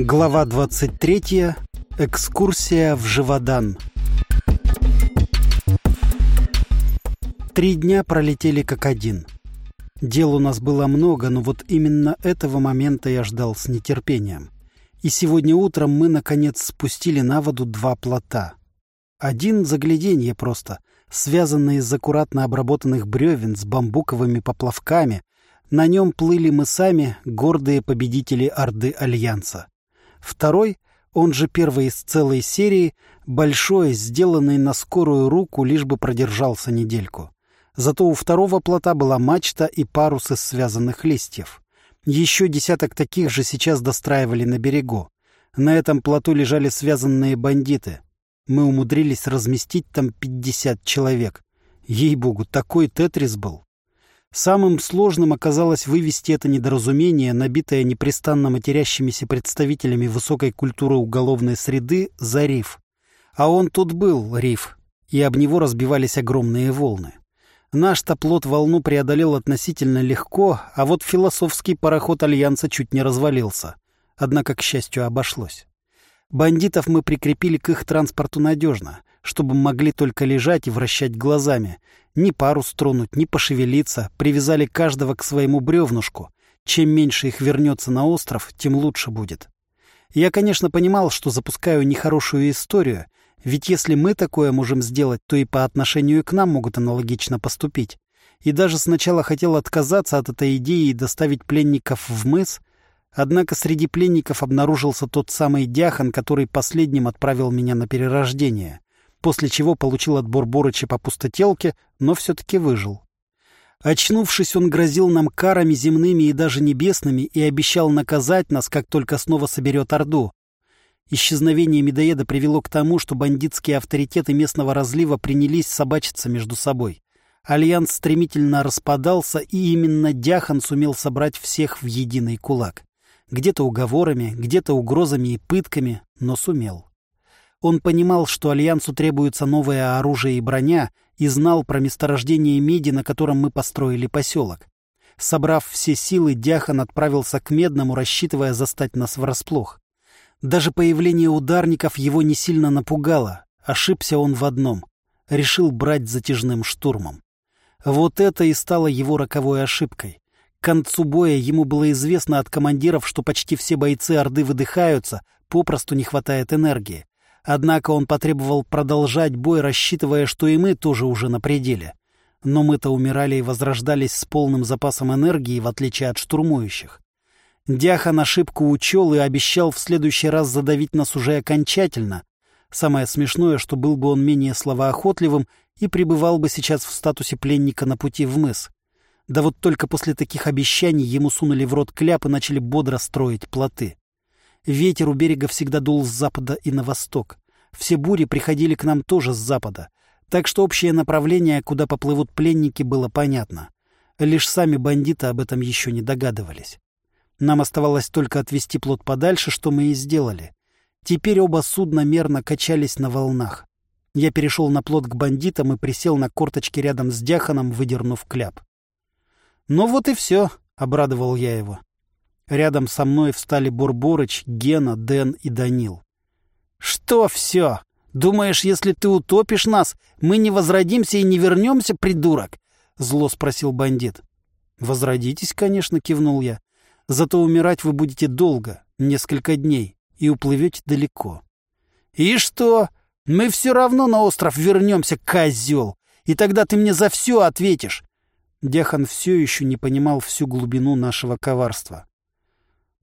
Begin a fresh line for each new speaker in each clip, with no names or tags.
Глава 23. Экскурсия в Живодан. Три дня пролетели как один. Дел у нас было много, но вот именно этого момента я ждал с нетерпением. И сегодня утром мы, наконец, спустили на воду два плота. Один — загляденье просто, связанный из аккуратно обработанных бревен с бамбуковыми поплавками. На нем плыли мы сами, гордые победители Орды Альянса. Второй, он же первый из целой серии, большой, сделанный на скорую руку, лишь бы продержался недельку. Зато у второго плота была мачта и парус из связанных листьев. Еще десяток таких же сейчас достраивали на берегу. На этом плоту лежали связанные бандиты. Мы умудрились разместить там пятьдесят человек. Ей-богу, такой тетрис был. Самым сложным оказалось вывести это недоразумение, набитое непрестанно матерящимися представителями высокой культуры уголовной среды, за риф. А он тут был, риф, и об него разбивались огромные волны. Наш-то плот волну преодолел относительно легко, а вот философский пароход Альянса чуть не развалился. Однако, к счастью, обошлось. Бандитов мы прикрепили к их транспорту надежно, чтобы могли только лежать и вращать глазами, ни парус тронуть, ни пошевелиться, привязали каждого к своему бревнушку. Чем меньше их вернется на остров, тем лучше будет. Я, конечно, понимал, что запускаю нехорошую историю, ведь если мы такое можем сделать, то и по отношению к нам могут аналогично поступить. И даже сначала хотел отказаться от этой идеи и доставить пленников в мыс, однако среди пленников обнаружился тот самый Дяхан, который последним отправил меня на перерождение после чего получил от Бурборыча по пустотелке, но все-таки выжил. Очнувшись, он грозил нам карами земными и даже небесными и обещал наказать нас, как только снова соберет Орду. Исчезновение медоеда привело к тому, что бандитские авторитеты местного разлива принялись собачиться между собой. Альянс стремительно распадался, и именно Дяхан сумел собрать всех в единый кулак. Где-то уговорами, где-то угрозами и пытками, но сумел. Он понимал, что Альянсу требуется новое оружие и броня, и знал про месторождение меди, на котором мы построили поселок. Собрав все силы, Дяхан отправился к Медному, рассчитывая застать нас врасплох. Даже появление ударников его не сильно напугало. Ошибся он в одном. Решил брать затяжным штурмом. Вот это и стало его роковой ошибкой. К концу боя ему было известно от командиров, что почти все бойцы Орды выдыхаются, попросту не хватает энергии. Однако он потребовал продолжать бой, рассчитывая, что и мы тоже уже на пределе. Но мы-то умирали и возрождались с полным запасом энергии, в отличие от штурмующих. Дяхан ошибку учел и обещал в следующий раз задавить нас уже окончательно. Самое смешное, что был бы он менее словоохотливым и пребывал бы сейчас в статусе пленника на пути в мыс. Да вот только после таких обещаний ему сунули в рот кляп и начали бодро строить плоты. Ветер у берега всегда дул с запада и на восток. Все бури приходили к нам тоже с запада. Так что общее направление, куда поплывут пленники, было понятно. Лишь сами бандиты об этом еще не догадывались. Нам оставалось только отвести плот подальше, что мы и сделали. Теперь оба судна мерно качались на волнах. Я перешел на плот к бандитам и присел на корточки рядом с Дяханом, выдернув кляп. «Ну вот и все», — обрадовал я его. Рядом со мной встали Бурборыч, Гена, Дэн и Данил. «Что все? Думаешь, если ты утопишь нас, мы не возродимся и не вернемся, придурок?» — зло спросил бандит. «Возродитесь, конечно», — кивнул я. «Зато умирать вы будете долго, несколько дней, и уплывете далеко». «И что? Мы все равно на остров вернемся, козел, и тогда ты мне за все ответишь». Дехан все еще не понимал всю глубину нашего коварства.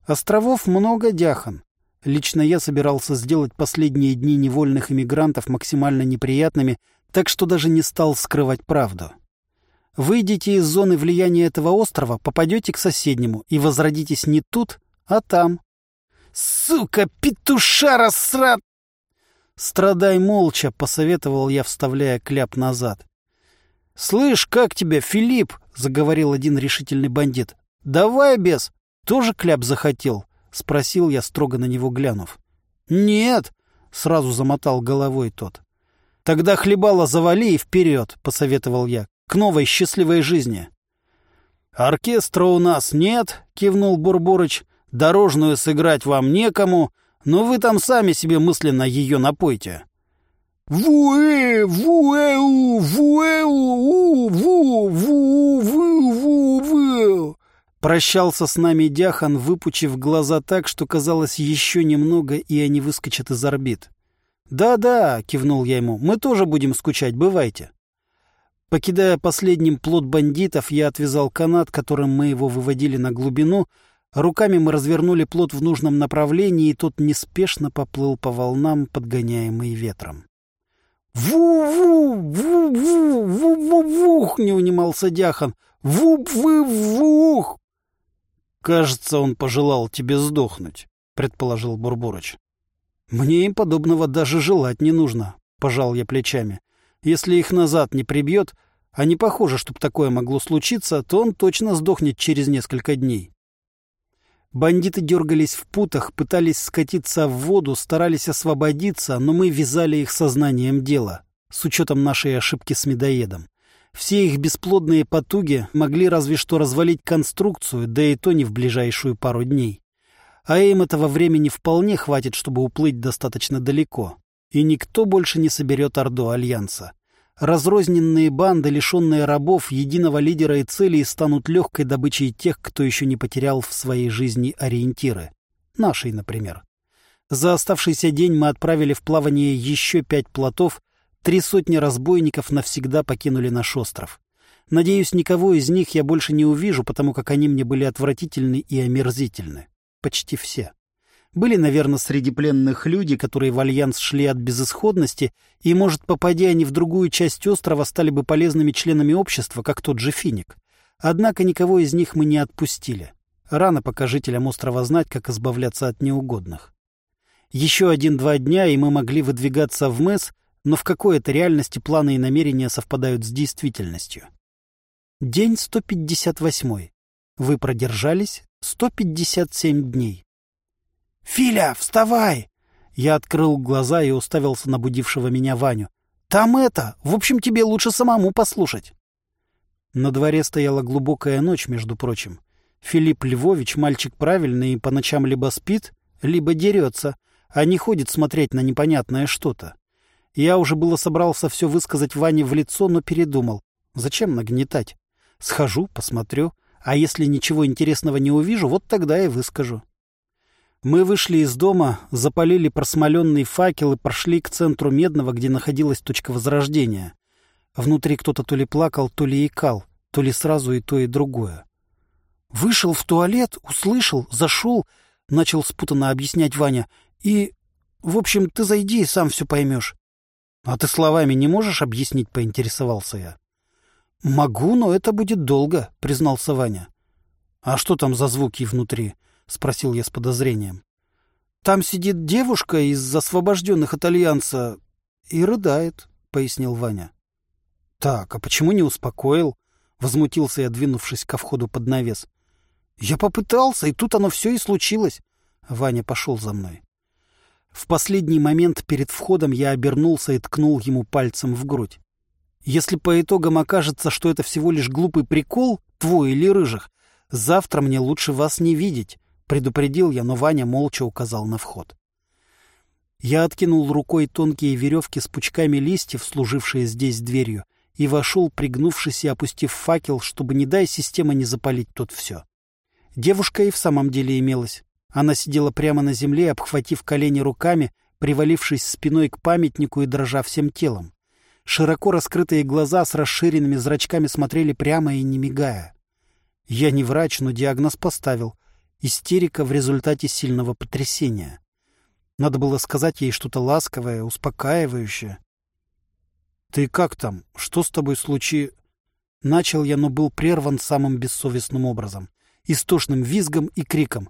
Островов много, Дяхан. Лично я собирался сделать последние дни невольных иммигрантов максимально неприятными, так что даже не стал скрывать правду. Выйдите из зоны влияния этого острова, попадете к соседнему и возродитесь не тут, а там. «Сука, петушара срат!» «Страдай молча», — посоветовал я, вставляя кляп назад. «Слышь, как тебя, Филипп?» — заговорил один решительный бандит. «Давай, без, тоже кляп захотел?» — спросил я, строго на него глянув. «Нет!» — сразу замотал головой тот. «Тогда хлебало завали и вперед!» — посоветовал я. «К новой счастливой жизни!» «Оркестра у нас нет!» — кивнул Бурборыч. Дорожную сыграть вам некому, но вы там сами себе мысленно ее напойте. Вуэ, вуэу, вуэу, ву, ву, ву, ву, ву. Прощался с нами Дяхан, выпучив глаза так, что казалось еще немного, и они выскочат из орбит. «Да-да», — кивнул я ему, — «мы тоже будем скучать, бывайте». Покидая последним плод бандитов, я отвязал канат, которым мы его выводили на глубину. Руками мы развернули плод в нужном направлении, и тот неспешно поплыл по волнам, подгоняемый ветром. «Ву-ву! Ву-ву! не унимался Дяхан. «Ву-вы-вух!» «Кажется, он пожелал тебе сдохнуть», — предположил Бурборыч. «Мне им подобного даже желать не нужно», — пожал я плечами. «Если их назад не прибьет, а не похоже, чтобы такое могло случиться, то он точно сдохнет через несколько дней». Бандиты дергались в путах, пытались скатиться в воду, старались освободиться, но мы вязали их сознанием дела, с учетом нашей ошибки с медоедом. Все их бесплодные потуги могли разве что развалить конструкцию, да и то не в ближайшую пару дней. А им этого времени вполне хватит, чтобы уплыть достаточно далеко. И никто больше не соберет Орду Альянса. Разрозненные банды, лишенные рабов, единого лидера и целей, станут легкой добычей тех, кто еще не потерял в своей жизни ориентиры. Нашей, например. За оставшийся день мы отправили в плавание еще пять плотов, три сотни разбойников навсегда покинули наш остров. Надеюсь, никого из них я больше не увижу, потому как они мне были отвратительны и омерзительны почти все. Были, наверное, среди пленных люди, которые в альянс шли от безысходности, и, может, попадя они в другую часть острова, стали бы полезными членами общества, как тот же Финик. Однако никого из них мы не отпустили. Рано пока жителям острова знать, как избавляться от неугодных. Еще один-два дня, и мы могли выдвигаться в МЭС, но в какой-то реальности планы и намерения совпадают с действительностью. День 158. Вы продержались 157 дней. «Филя, вставай!» Я открыл глаза и уставился на будившего меня Ваню. «Там это! В общем, тебе лучше самому послушать!» На дворе стояла глубокая ночь, между прочим. Филипп Львович мальчик правильный и по ночам либо спит, либо дерется, а не ходит смотреть на непонятное что-то. Я уже было собрался все высказать Ване в лицо, но передумал. Зачем нагнетать? Схожу, посмотрю. А если ничего интересного не увижу, вот тогда и выскажу. Мы вышли из дома, запалили просмоленный факел и прошли к центру Медного, где находилась точка возрождения. Внутри кто-то то ли плакал, то ли икал, то ли сразу и то, и другое. Вышел в туалет, услышал, зашел, начал спутанно объяснять Ваня. И, в общем, ты зайди и сам все поймешь. — А ты словами не можешь объяснить, поинтересовался я. «Могу, но это будет долго», — признался Ваня. «А что там за звуки внутри?» — спросил я с подозрением. «Там сидит девушка из освобожденных от Альянса и рыдает», — пояснил Ваня. «Так, а почему не успокоил?» — возмутился я, двинувшись ко входу под навес. «Я попытался, и тут оно все и случилось». Ваня пошел за мной. В последний момент перед входом я обернулся и ткнул ему пальцем в грудь. Если по итогам окажется, что это всего лишь глупый прикол, твой или рыжих, завтра мне лучше вас не видеть, предупредил я, но Ваня молча указал на вход. Я откинул рукой тонкие веревки с пучками листьев, служившие здесь дверью, и вошел, пригнувшись и опустив факел, чтобы, не дай система не запалить тут все. Девушка и в самом деле имелась. Она сидела прямо на земле, обхватив колени руками, привалившись спиной к памятнику и дрожа всем телом. Широко раскрытые глаза с расширенными зрачками смотрели прямо и не мигая. Я не врач, но диагноз поставил. Истерика в результате сильного потрясения. Надо было сказать ей что-то ласковое, успокаивающее. «Ты как там? Что с тобой случи...» Начал я, но был прерван самым бессовестным образом. Истошным визгом и криком.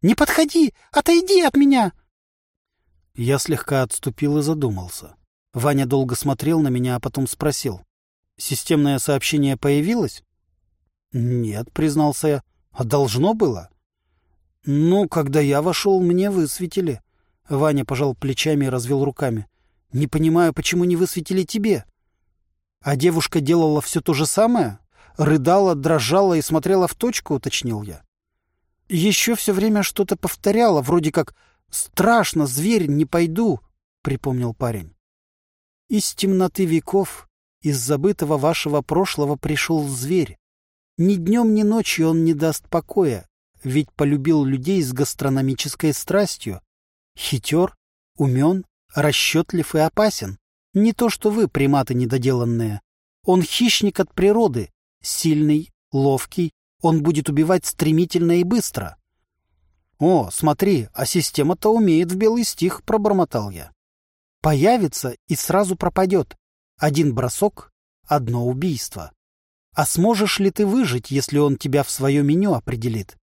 «Не подходи! Отойди от меня!» Я слегка отступил и задумался. Ваня долго смотрел на меня, а потом спросил. «Системное сообщение появилось?» «Нет», — признался я. «А должно было?» «Ну, когда я вошел, мне высветили». Ваня пожал плечами и развел руками. «Не понимаю, почему не высветили тебе?» «А девушка делала все то же самое? Рыдала, дрожала и смотрела в точку?» — уточнил я. Еще все время что-то повторяла, вроде как «Страшно, зверь, не пойду», — припомнил парень. «Из темноты веков, из забытого вашего прошлого пришел зверь. Ни днем, ни ночью он не даст покоя, ведь полюбил людей с гастрономической страстью. Хитер, умен, расчетлив и опасен. Не то что вы, приматы недоделанные. Он хищник от природы, сильный, ловкий, он будет убивать стремительно и быстро. «О, смотри, а система-то умеет в белый стих», — пробормотал я. «Появится и сразу пропадет. Один бросок — одно убийство. А сможешь ли ты выжить, если он тебя в свое меню определит?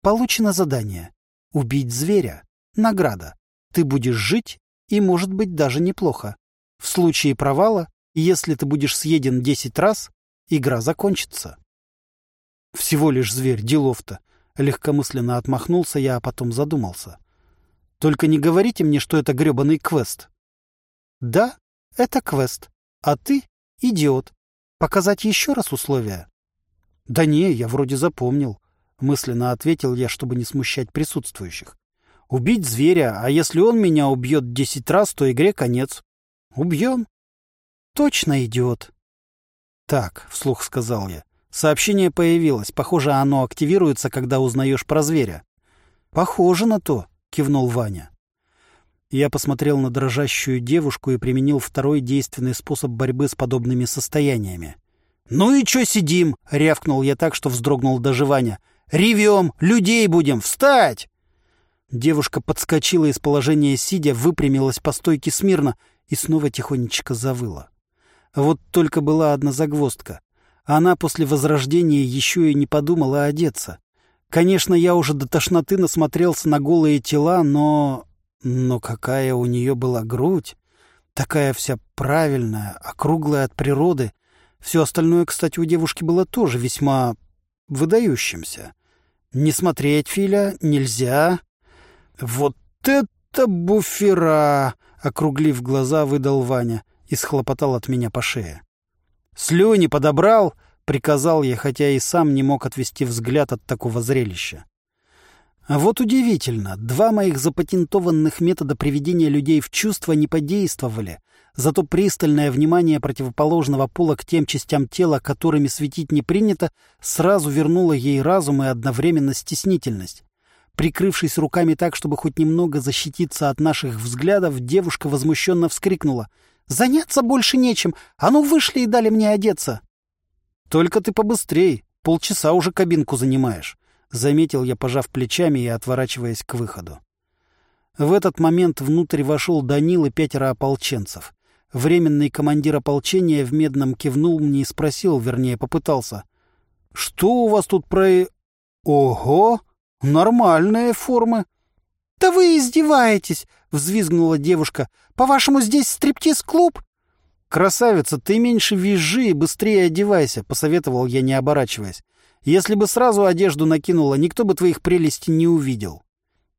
Получено задание. Убить зверя. Награда. Ты будешь жить, и, может быть, даже неплохо. В случае провала, если ты будешь съеден десять раз, игра закончится. Всего лишь зверь, делов-то. Легкомысленно отмахнулся я, а потом задумался. Только не говорите мне, что это гребаный квест. Да, это квест. А ты — идиот. Показать еще раз условия? Да не, я вроде запомнил. Мысленно ответил я, чтобы не смущать присутствующих. Убить зверя, а если он меня убьет десять раз, то игре конец. Убьем. Точно, идиот. Так, вслух сказал я. Сообщение появилось. Похоже, оно активируется, когда узнаешь про зверя. Похоже на то, кивнул Ваня. Я посмотрел на дрожащую девушку и применил второй действенный способ борьбы с подобными состояниями. «Ну и чё сидим?» — рявкнул я так, что вздрогнул даже Ваня. «Ревем! Людей будем! Встать!» Девушка подскочила из положения сидя, выпрямилась по стойке смирно и снова тихонечко завыла. Вот только была одна загвоздка. Она после возрождения еще и не подумала одеться. Конечно, я уже до тошноты насмотрелся на голые тела, но... Но какая у нее была грудь! Такая вся правильная, округлая от природы. Все остальное, кстати, у девушки было тоже весьма выдающимся. Не смотреть, Филя, нельзя. Вот это буфера! Округлив глаза, выдал Ваня и схлопотал от меня по шее. «Слюни подобрал!» — приказал я, хотя и сам не мог отвести взгляд от такого зрелища. А вот удивительно, два моих запатентованных метода приведения людей в чувство не подействовали, зато пристальное внимание противоположного пола к тем частям тела, которыми светить не принято, сразу вернуло ей разум и одновременно стеснительность. Прикрывшись руками так, чтобы хоть немного защититься от наших взглядов, девушка возмущенно вскрикнула. «Заняться больше нечем! А ну вышли и дали мне одеться!» «Только ты побыстрей! Полчаса уже кабинку занимаешь!» заметил я, пожав плечами и отворачиваясь к выходу. В этот момент внутрь вошел Данил и пятеро ополченцев. Временный командир ополчения в медном кивнул мне и спросил, вернее, попытался. — Что у вас тут про... Ого! Нормальные формы. — Да вы издеваетесь! — взвизгнула девушка. — По-вашему, здесь стриптиз-клуб? — Красавица, ты меньше визжи и быстрее одевайся, — посоветовал я, не оборачиваясь. Если бы сразу одежду накинула, никто бы твоих прелестей не увидел.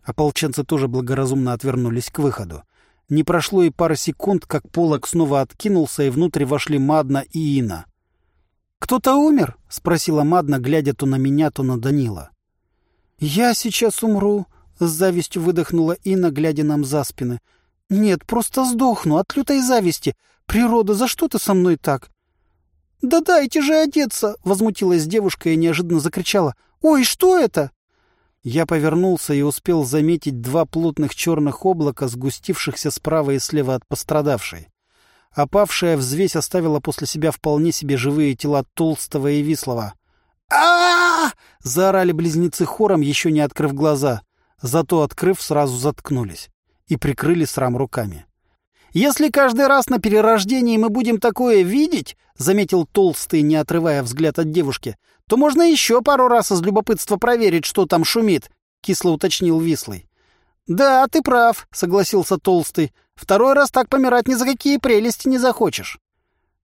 Ополченцы тоже благоразумно отвернулись к выходу. Не прошло и пары секунд, как полок снова откинулся, и внутрь вошли Мадна и Ина. «Кто-то умер?» — спросила Мадна, глядя то на меня, то на Данила. «Я сейчас умру», — с завистью выдохнула Ина, глядя нам за спины. «Нет, просто сдохну от лютой зависти. Природа, за что ты со мной так? «Да дайте же одеться!» — возмутилась девушка и неожиданно закричала. «Ой, что это?» Я повернулся и успел заметить два плотных черных облака, сгустившихся справа и слева от пострадавшей. Опавшая взвесь оставила после себя вполне себе живые тела Толстого и Вислова. а, заорали близнецы хором, еще не открыв глаза. Зато, открыв, сразу заткнулись и прикрыли срам руками. «Если каждый раз на перерождении мы будем такое видеть, — заметил Толстый, не отрывая взгляд от девушки, — то можно еще пару раз из любопытства проверить, что там шумит», — кисло уточнил Вислый. «Да, ты прав», — согласился Толстый. «Второй раз так помирать ни за какие прелести не захочешь».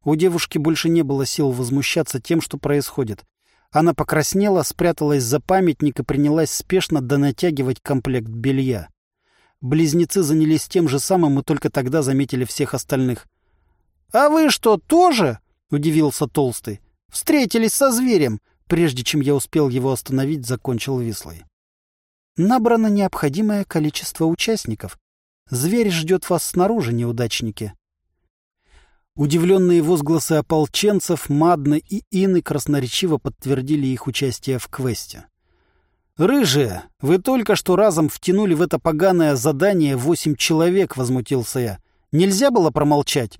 У девушки больше не было сил возмущаться тем, что происходит. Она покраснела, спряталась за памятник и принялась спешно донатягивать комплект белья. Близнецы занялись тем же самым и только тогда заметили всех остальных. «А вы что, тоже?» — удивился Толстый. «Встретились со зверем!» Прежде чем я успел его остановить, закончил Вислый. Набрано необходимое количество участников. Зверь ждет вас снаружи, неудачники. Удивленные возгласы ополченцев, Мадны и Ины красноречиво подтвердили их участие в квесте. «Рыжие, вы только что разом втянули в это поганое задание восемь человек», — возмутился я. «Нельзя было промолчать?»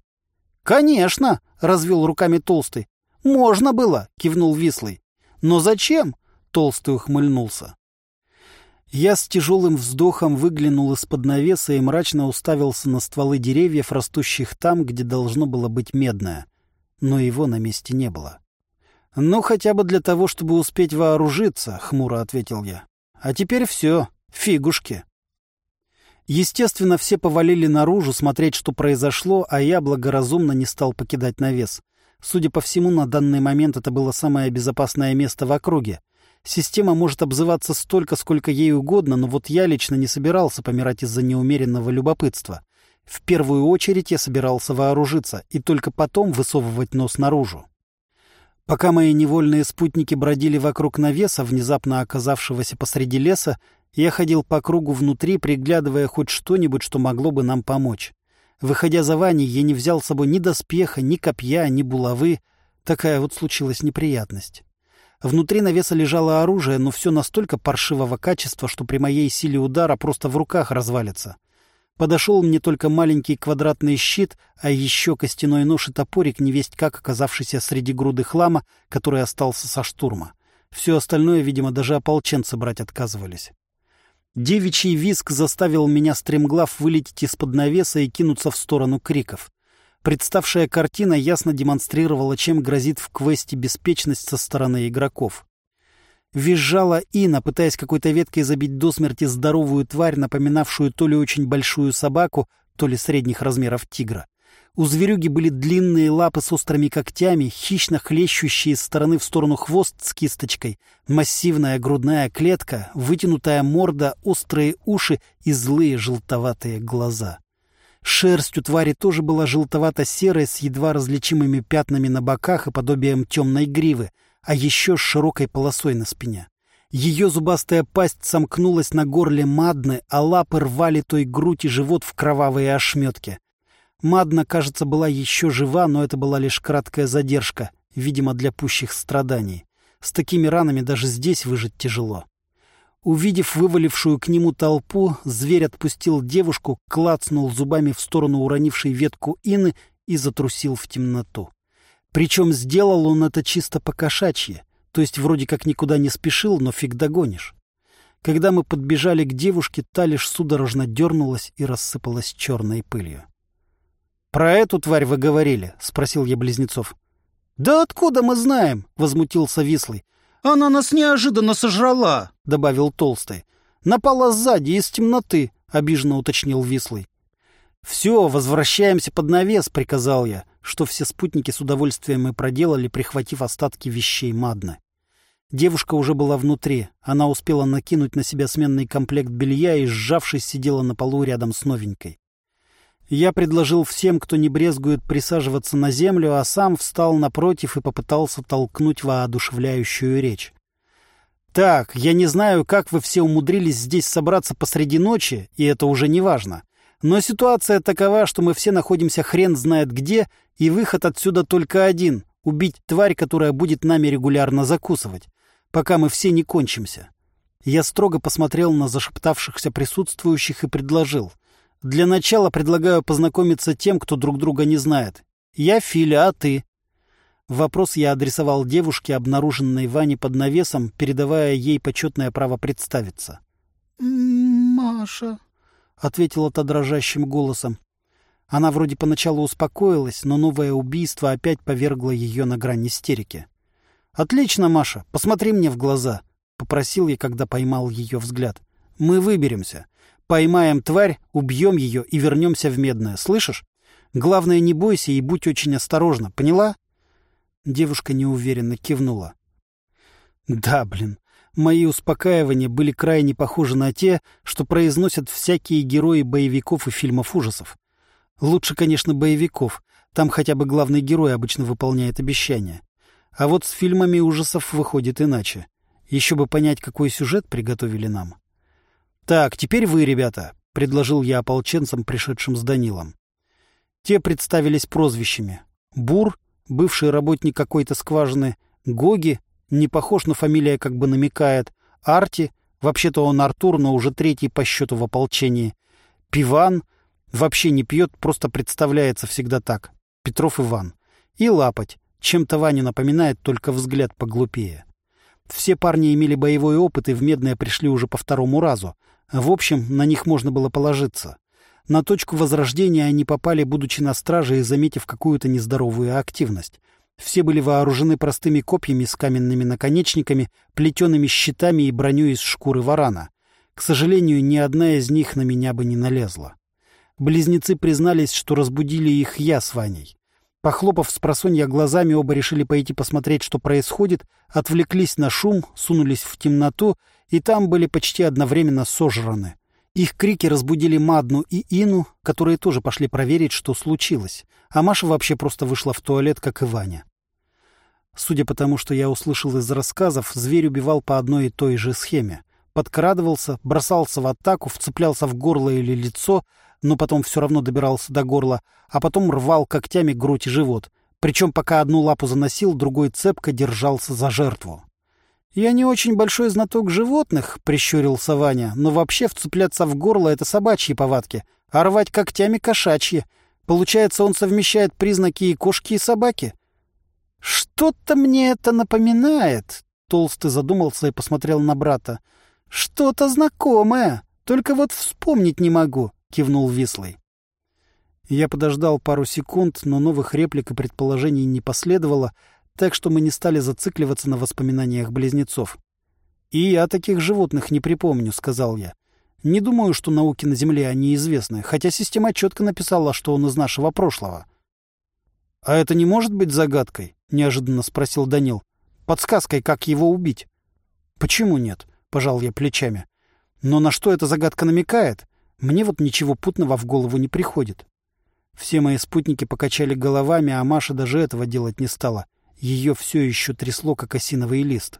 «Конечно», — развел руками Толстый. «Можно было», — кивнул Вислый. «Но зачем?» — Толстый ухмыльнулся. Я с тяжелым вздохом выглянул из-под навеса и мрачно уставился на стволы деревьев, растущих там, где должно было быть медное. Но его на месте не было. «Ну, хотя бы для того, чтобы успеть вооружиться», — хмуро ответил я. «А теперь все. Фигушки». Естественно, все повалили наружу смотреть, что произошло, а я благоразумно не стал покидать навес. Судя по всему, на данный момент это было самое безопасное место в округе. Система может обзываться столько, сколько ей угодно, но вот я лично не собирался помирать из-за неумеренного любопытства. В первую очередь я собирался вооружиться и только потом высовывать нос наружу. Пока мои невольные спутники бродили вокруг навеса, внезапно оказавшегося посреди леса, я ходил по кругу внутри, приглядывая хоть что-нибудь, что могло бы нам помочь. Выходя за Ваней, я не взял с собой ни доспеха, ни копья, ни булавы. Такая вот случилась неприятность. Внутри навеса лежало оружие, но все настолько паршивого качества, что при моей силе удара просто в руках развалится. Подошел мне только маленький квадратный щит, а еще костяной нож и топорик, невесть как оказавшийся среди груды хлама, который остался со штурма. Все остальное, видимо, даже ополченцы брать отказывались. Девичий виск заставил меня стремглав вылететь из-под навеса и кинуться в сторону криков. Представшая картина ясно демонстрировала, чем грозит в квесте беспечность со стороны игроков. Визжала Ина, пытаясь какой-то веткой забить до смерти здоровую тварь, напоминавшую то ли очень большую собаку, то ли средних размеров тигра. У зверюги были длинные лапы с острыми когтями, хищно хлещущие из стороны в сторону хвост с кисточкой, массивная грудная клетка, вытянутая морда, острые уши и злые желтоватые глаза. Шерсть у твари тоже была желтовато-серой с едва различимыми пятнами на боках и подобием темной гривы, а еще с широкой полосой на спине. Ее зубастая пасть сомкнулась на горле Мадны, а лапы рвали той грудь и живот в кровавые ошметки. Мадна, кажется, была еще жива, но это была лишь краткая задержка, видимо, для пущих страданий. С такими ранами даже здесь выжить тяжело. Увидев вывалившую к нему толпу, зверь отпустил девушку, клацнул зубами в сторону уронившей ветку ины и затрусил в темноту. Причем сделал он это чисто по-кошачьи, то есть вроде как никуда не спешил, но фиг догонишь. Когда мы подбежали к девушке, та лишь судорожно дернулась и рассыпалась черной пылью. — Про эту тварь вы говорили? — спросил я близнецов. — Да откуда мы знаем? — возмутился Вислый. «Она нас неожиданно сожрала», — добавил Толстый. «Напала сзади, из темноты», — обиженно уточнил Вислый. «Все, возвращаемся под навес», — приказал я, что все спутники с удовольствием и проделали, прихватив остатки вещей Мадны. Девушка уже была внутри. Она успела накинуть на себя сменный комплект белья и, сжавшись, сидела на полу рядом с новенькой. Я предложил всем, кто не брезгует, присаживаться на землю, а сам встал напротив и попытался толкнуть воодушевляющую речь. «Так, я не знаю, как вы все умудрились здесь собраться посреди ночи, и это уже не важно. Но ситуация такова, что мы все находимся хрен знает где, и выход отсюда только один — убить тварь, которая будет нами регулярно закусывать, пока мы все не кончимся». Я строго посмотрел на зашептавшихся присутствующих и предложил — для начала предлагаю познакомиться тем, кто друг друга не знает. Я Филя, а ты?» Вопрос я адресовал девушке, обнаруженной Ване под навесом, передавая ей почетное право представиться.
«Маша», — ответила та дрожащим голосом.
Она вроде поначалу успокоилась, но новое убийство опять повергло ее на грань истерики. «Отлично, Маша, посмотри мне в глаза», — попросил я, когда поймал ее взгляд. «Мы выберемся. Поймаем тварь, убьем ее и вернемся в Медное. Слышишь? Главное, не бойся и будь очень осторожна. Поняла?» Девушка неуверенно кивнула. «Да, блин. Мои успокаивания были крайне похожи на те, что произносят всякие герои боевиков и фильмов ужасов. Лучше, конечно, боевиков. Там хотя бы главный герой обычно выполняет обещания. А вот с фильмами ужасов выходит иначе. Еще бы понять, какой сюжет приготовили нам. «Так, теперь вы, ребята», — предложил я ополченцам, пришедшим с Данилом. Те представились прозвищами. Бур, бывший работник какой-то скважины, Гоги, не похож, но фамилия как бы намекает, Арти, вообще-то он Артур, но уже третий по счету в ополчении, Пиван, вообще не пьет, просто представляется всегда так, Петров Иван, и Лапоть, чем-то Ваню напоминает, только взгляд поглупее. Все парни имели боевой опыт и в Медное пришли уже по второму разу. В общем, на них можно было положиться. На точку возрождения они попали, будучи на страже и заметив какую-то нездоровую активность. Все были вооружены простыми копьями с каменными наконечниками, плетеными щитами и броней из шкуры варана. К сожалению, ни одна из них на меня бы не налезла. Близнецы признались, что разбудили их я с Ваней. Похлопав с просонья глазами, оба решили пойти посмотреть, что происходит, отвлеклись на шум, сунулись в темноту, и там были почти одновременно сожраны. Их крики разбудили Мадну и Ину, которые тоже пошли проверить, что случилось. А Маша вообще просто вышла в туалет, как и Ваня. Судя по тому, что я услышал из рассказов, зверь убивал по одной и той же схеме. Подкрадывался, бросался в атаку, вцеплялся в горло или лицо, но потом все равно добирался до горла, а потом рвал когтями грудь и живот. Причем пока одну лапу заносил, другой цепко держался за жертву. «Я не очень большой знаток животных», — прищурился Ваня, «но вообще вцепляться в горло — это собачьи повадки, а рвать когтями — кошачьи. Получается, он совмещает признаки и кошки, и собаки». «Что-то мне это напоминает», — Толстый задумался и посмотрел на брата. «Что-то знакомое, только вот вспомнить не могу. — кивнул Вислый. Я подождал пару секунд, но новых реплик и предположений не последовало, так что мы не стали зацикливаться на воспоминаниях близнецов. «И я таких животных не припомню», — сказал я. «Не думаю, что науки на Земле они известны, хотя система четко написала, что он из нашего прошлого». «А это не может быть загадкой?» — неожиданно спросил Данил. «Подсказкой, как его убить?» «Почему нет?» — пожал я плечами. «Но на что эта загадка намекает? Мне вот ничего путного в голову не приходит. Все мои спутники покачали головами, а Маша даже этого делать не стала. Ее все еще трясло, как осиновый лист.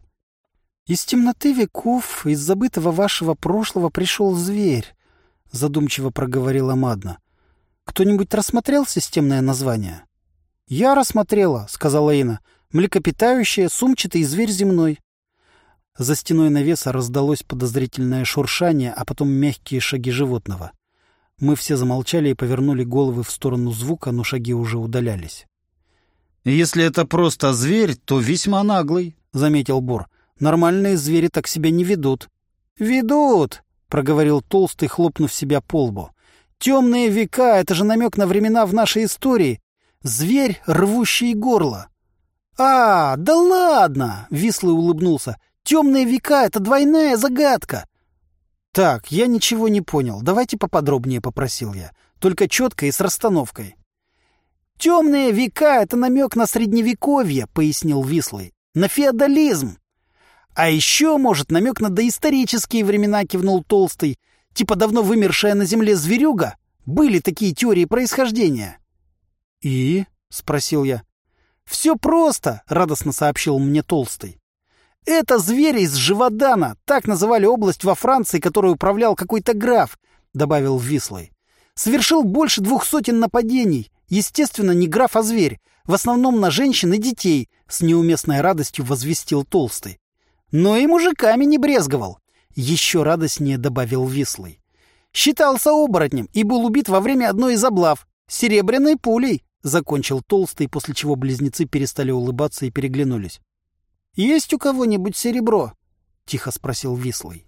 «Из темноты веков, из забытого вашего прошлого пришел зверь», — задумчиво проговорила Мадна. «Кто-нибудь рассмотрел системное название?» «Я рассмотрела», — сказала Ина. «Млекопитающее, сумчатый зверь земной». За стеной навеса раздалось подозрительное шуршание, а потом мягкие шаги животного. Мы все замолчали и повернули головы в сторону звука, но шаги уже удалялись.
«Если это просто зверь, то весьма наглый», — заметил Бор. «Нормальные звери так себя не ведут».
«Ведут», — проговорил Толстый, хлопнув себя по лбу. «Темные века — это же намек на времена в нашей истории. Зверь, рвущий горло». «А, да ладно!» — Вислый улыбнулся. Темные века — это двойная загадка. Так, я ничего не понял. Давайте поподробнее, попросил я. Только четко и с расстановкой. Темные века — это намек на средневековье, пояснил Вислый. На феодализм. А еще, может, намек на доисторические времена, кивнул Толстый. Типа давно вымершая на земле зверюга. Были такие теории происхождения.
«И?» — спросил я.
«Все просто», — радостно сообщил мне Толстый. Это звери из Живодана, так называли область во Франции, которую управлял какой-то граф, добавил Вислый. Совершил больше двух сотен нападений. Естественно, не граф, а зверь. В основном на женщин и детей, с неуместной радостью возвестил Толстый. Но и мужиками не брезговал. Еще радостнее добавил Вислый. Считался оборотнем и был убит во время одной из облав. Серебряной пулей, закончил Толстый, после чего близнецы перестали улыбаться и переглянулись. «Есть у кого-нибудь серебро?» — тихо спросил Вислый.